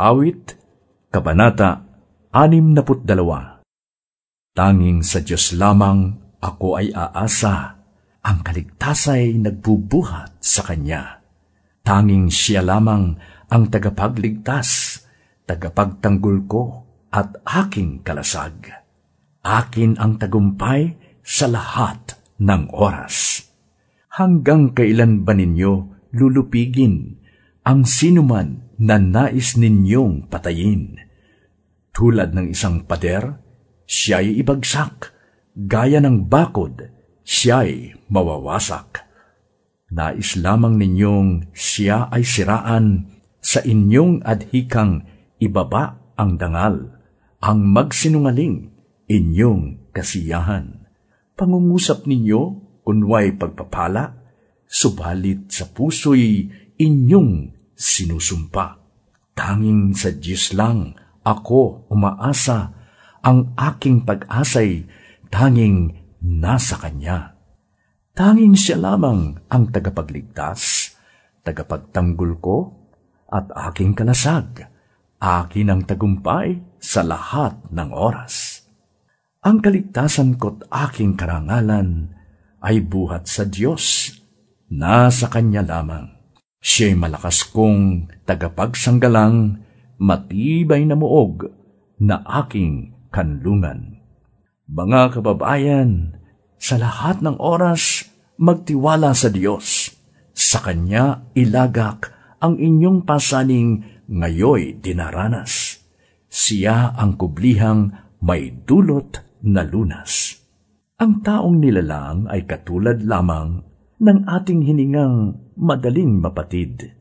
Awit, Kabanata 62 Tanging sa Diyos lamang ako ay aasa, ang kaligtasay nagbubuhat sa Kanya. Tanging siya lamang ang tagapagligtas, tagapagtanggol ko at aking kalasag. Akin ang tagumpay sa lahat ng oras. Hanggang kailan ba ninyo lulupigin ang sinuman na nais ninyong patayin. Tulad ng isang pader, siya'y ibagsak, gaya ng bakod, siya'y mawawasak. Nais lamang ninyong siya ay siraan, sa inyong adhikang ibaba ang dangal, ang magsinungaling inyong kasiyahan. Pangungusap ninyo kunway pagpapala, subalit sa puso'y inyong sinusumpa. Tanging sa Diyos lang ako umaasa, ang aking pag-asay tanging nasa Kanya. Tanging siya lamang ang tagapagligtas, tagapagtanggol ko, at aking kalasag, akin ang tagumpay sa lahat ng oras. Ang kaligtasan ko't aking karangalan ay buhat sa Diyos, nasa Kanya lamang. Siya'y malakas kong tagapagsanggalang, matibay na muog na aking kanlungan. Mga kababayan, sa lahat ng oras, magtiwala sa Diyos. Sa Kanya ilagak ang inyong pasaning ngayoy dinaranas. Siya ang kublihang may dulot na lunas. Ang taong nilalang ay katulad lamang ng ating hiningang madaling mapatid.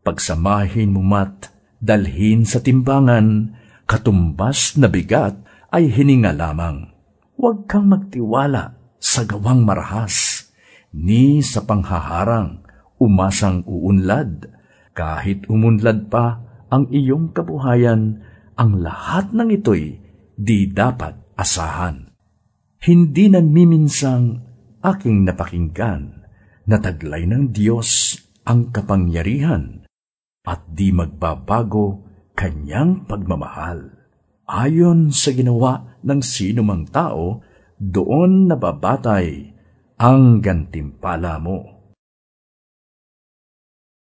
Pagsamahin mo mat, dalhin sa timbangan, katumbas na bigat ay hininga lamang. Huwag kang magtiwala sa gawang marahas, ni sa panghaharang, umasang uunlad. Kahit umunlad pa ang iyong kabuhayan, ang lahat ng ito'y di dapat asahan. Hindi na miminsang aking napakinggan nataglay ng Diyos ang kapangyarihan at di magbabago kanyang pagmamahal. Ayon sa ginawa ng sinumang tao, doon nababatay ang gantimpala mo.